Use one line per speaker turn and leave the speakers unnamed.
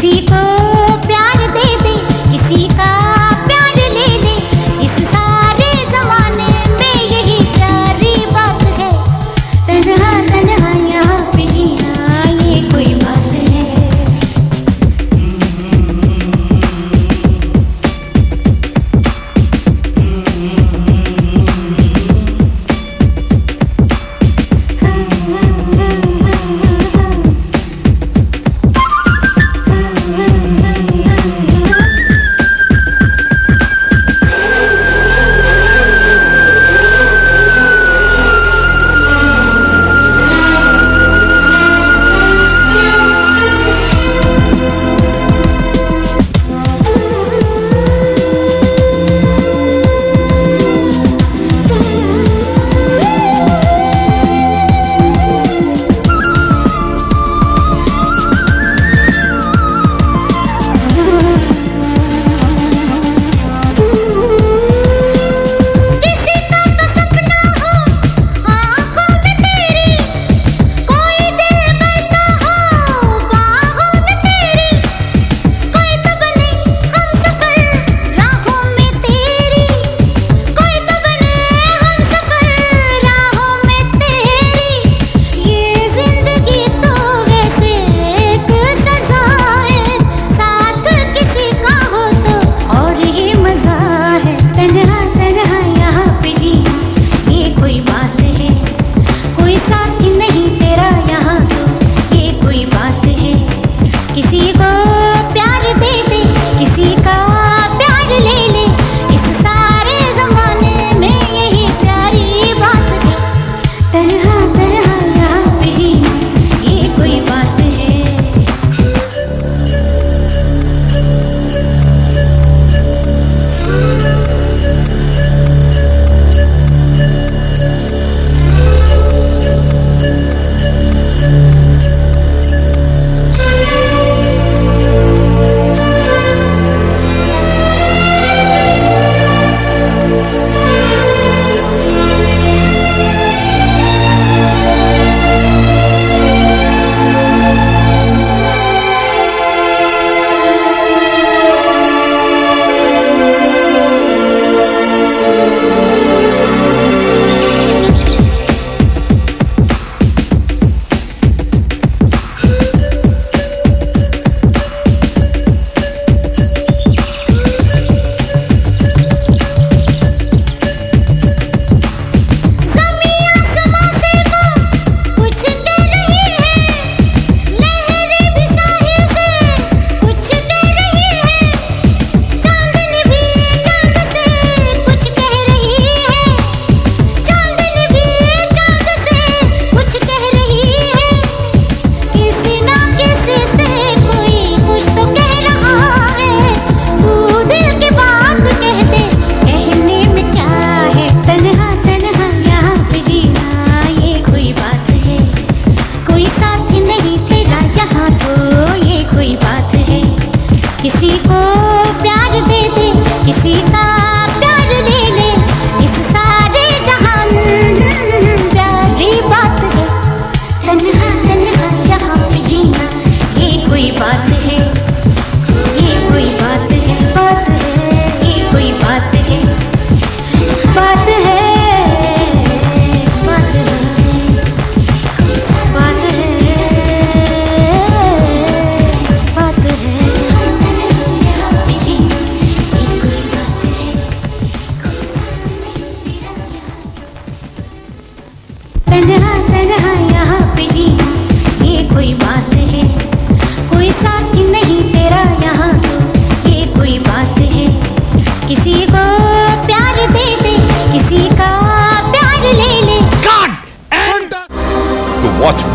see